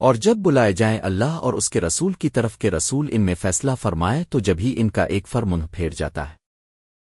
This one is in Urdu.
اور جب بلائے جائیں اللہ اور اس کے رسول کی طرف کے رسول ان میں فیصلہ فرمائے تو جبھی ان کا ایک فر منہ پھیر جاتا ہے۔